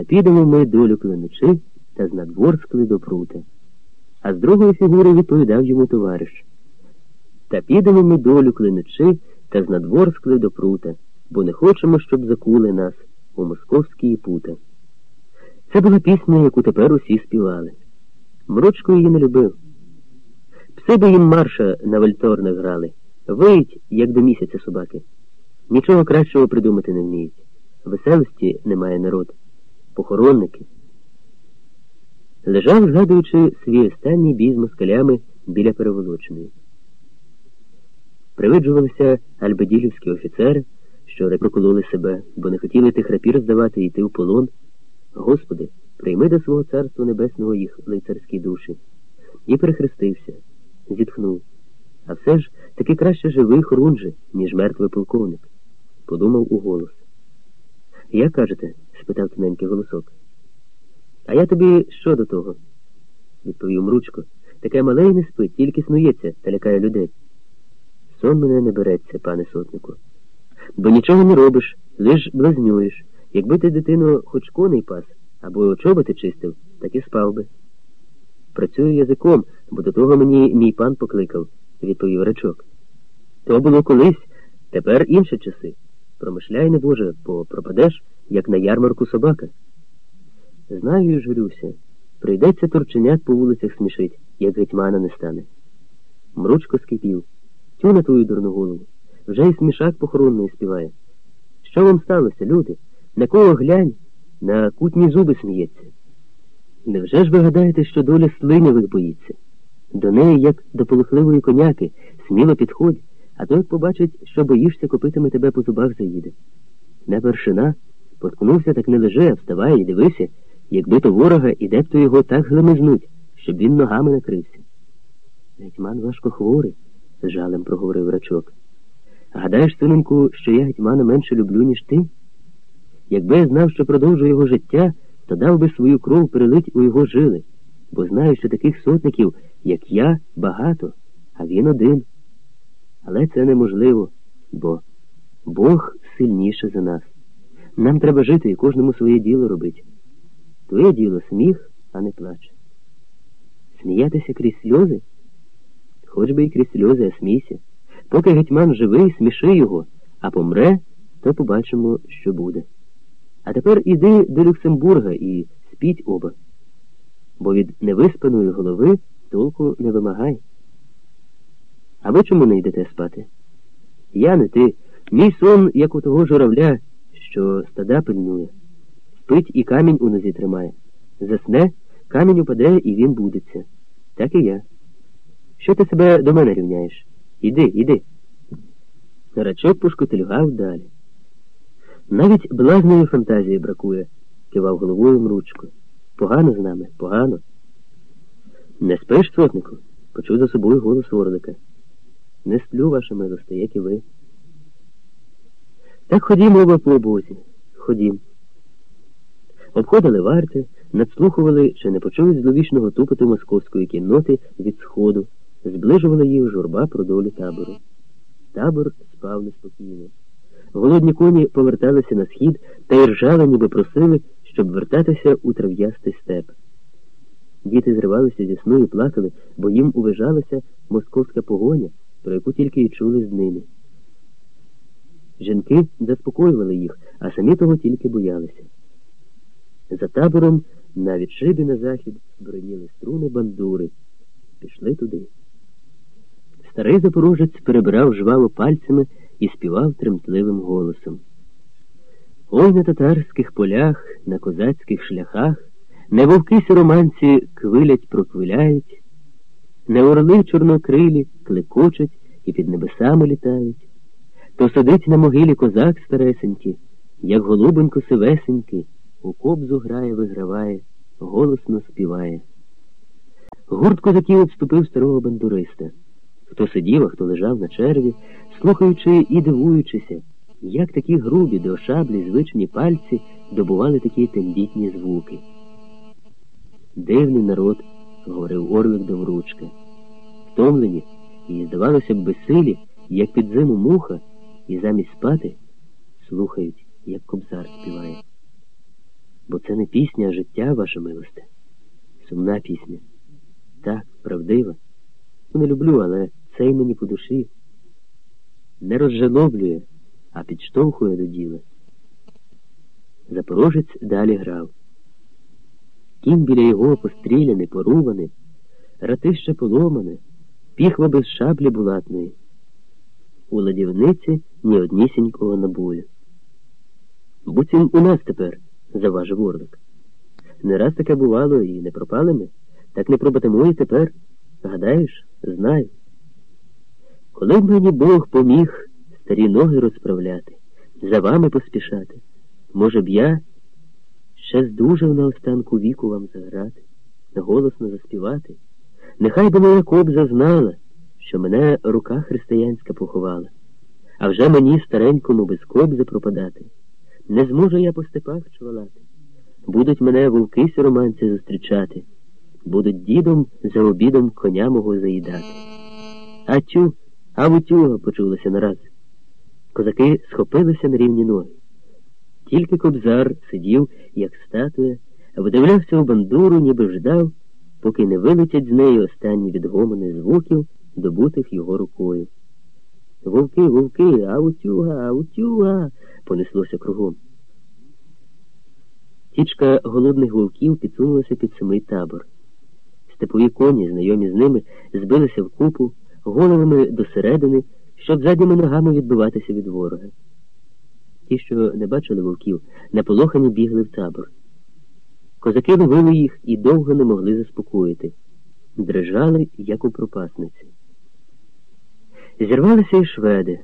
та підемо ми долю клиничи та з надворскли до прута. А з другої фігури відповідав йому товариш. Та підемо ми долю клиничи та з надворскли до прута, бо не хочемо, щоб закули нас у московські пута. Це була пісня, яку тепер усі співали. Мрочко її не любив. Пси би їм марша на вальторнах грали, виють, як до місяця собаки. Нічого кращого придумати не вміють. Веселості немає народ, похоронники. Лежав, згадуючи свій останній бій з москалями біля переволоченої. Привиджувалися альбеділівські офіцери, що репрокололи себе, бо не хотіли тих рапір здавати і йти в полон. Господи, прийми до свого царства небесного їх лицарські душі. І перехрестився, зітхнув. А все ж таки краще живий хорунжий, ніж мертвий полковник, подумав уголос. Як кажете? спитав тоненький голосок. А я тобі що до того? відповів Мручко. Таке мале й не спить, тільки снується та лякає людей. Сон мене не береться, пане сотнику. Бо нічого не робиш, лиш блазнюєш. Якби ти, дитино, хоч коней пас або чоботи чистив, так і спав би. Працюю язиком, бо до того мені мій пан покликав, відповів рачок. То було колись, тепер інші часи. Промишляй, не Боже, бо пропадеш, як на ярмарку собака. Знаю, журюся. Прийдеться турченят по вулицях смішить, як гетьмана не стане. Мручко скипів. Тю на твою дурну голову. Вже й смішак похоронної співає. Що вам сталося, люди? На кого глянь? На кутні зуби сміється. Невже ж ви гадаєте, що доля слинявих боїться? До неї, як до полухливої коняки, сміло підходь, а то як побачить, що боїшся, копитами тебе по зубах заїде. Не вершина, поткнувся, так не лежи, а вставай і дивися, якби то ворога і де б то його так глемизнуть, щоб він ногами накрився. Гетьман важко хворий, з жалем проговорив рачок. Гадаєш, синеньку, що я гетьмана менше люблю, ніж ти? Якби я знав, що продовжу його життя, то дав би свою кров перелить у його жили, бо знаю, що таких сотників, як я, багато, а він один. Але це неможливо, бо Бог сильніше за нас. Нам треба жити і кожному своє діло робити. Твоє діло сміх, а не плач. Сміятися крізь сльози? Хоч би і крізь сльози, а смійся. Поки гетьман живий, сміши його, а помре, то побачимо, що буде. А тепер іди до Люксембурга і спіть оба, бо від невиспаної голови толку не вимагай. А ви чому не йдете спати? Я не ти. Мій сон, як у того журавля, що стада пильнує. Спить і камінь у нозі тримає. Засне, камінь упаде і він будеться. Так і я. Що ти себе до мене рівняєш? Іди, іди. Рачок пошкотильгав далі. Навіть блазної фантазії бракує, кивав головою мручко. Погано з нами, погано. Не спиш, сотнику? Почув за собою голос Орлика. Не сплю, ваша милосте, як і ви. Так ходімо в оплобозі. Ходім. Обходили варти, надслухували, чи не почують зловічного тупоту московської кінноти від сходу, зближувала їх журба про долю табору. Табор спав неспокійно. Голодні коні поверталися на схід та й ржали, ніби просили, щоб вертатися у трав'ястий степ. Діти зривалися зі сну і плакали, бо їм увижалася московська погоня, про яку тільки й чули з ними. Жінки заспокоювали їх, а самі того тільки боялися. За табором на відшибі на захід броніли струни бандури. Пішли туди. Старий запорожець перебирав жваво пальцями і співав тремтливим голосом. Ой на татарських полях, на козацьких шляхах, не вовки сіроманці квилять, проквиляють, не орли чорнокрилі клекочуть і під небесами літають, то сидить на могилі козак старесенький, як голубенько сивесенький, у кобзу грає, виграває, голосно співає. Гурт козаків обступив старого бандуриста. Хто сидів, а хто лежав на черві, слухаючи і дивуючися, як такі грубі до шаблі звичні пальці добували такі тендітні звуки. Дивний народ, говорив Орлик до вручка. Втомлені і, здавалося б, безсилі, як під зиму муха, і замість спати слухають, як кобзар співає. бо це не пісня, а життя, ваша милосте. Сумна пісня. Так, правдива. Не люблю, але цей мені по душі. Не розжалоблює, а підштовхує до діла. Запорожець далі грав. Кінь біля його постріляний, порубаний, ратище поломане, піхва без шаблі булатної. У ладівниці ні однісінького набою. Буцім у нас тепер, заважив Орлик. Не раз таке бувало і не пропали ми, так не пробатимо і тепер. Гадаєш, знаю. Коли б мені Бог поміг старі ноги розправляти, за вами поспішати, може б я ще здужав на останку віку вам заграти, голосно заспівати. Нехай би моя кобза знала, що мене рука християнська поховала, а вже мені старенькому без кобзи пропадати. Не зможу я по степах чвалати. Будуть мене вовки сіроманці зустрічати, будуть дідом за обідом коня мого заїдати. А тю, а вутюга почулося нараз. Козаки схопилися на рівні ноги. Тільки кобзар сидів, як статуя, видивлявся у бандуру, ніби ждав, поки не вилетять з неї останні відгомони звуків, добутих його рукою. Вовки, вовки, аутюга, аутюга, понеслося кругом. Тічка голодних вовків підсунулася під самий табор. Степові коні, знайомі з ними, збилися в купу, головами досередини, щоб задніми ногами відбиватися від ворога. Ті, що не бачили вовків, наполохані бігли в табор. Козаки ловили їх і довго не могли заспокоїти, дрижали, як у пропасниці. Зірвалися і шведи,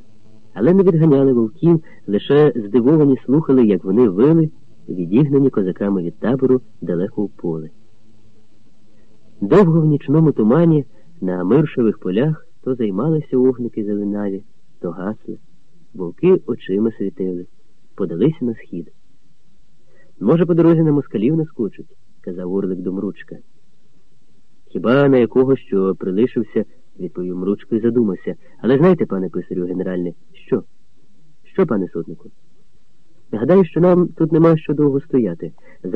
але не відганяли вовків, лише здивовані слухали, як вони вили, відігнані козаками від табору далеко в поле. Довго в нічному тумані на миршових полях то займалися огники зеленаві, то гасли, вовки очима світили, подалися на схід. Може, по дорозі на москалів наскочить, казав Орлик до Мручка. Хіба на якого що прилишився, відповів Мручко і задумався. Але знаєте, пане писарю генеральне, що? Що, пане сотнику? Гадаю, що нам тут нема що довго стояти.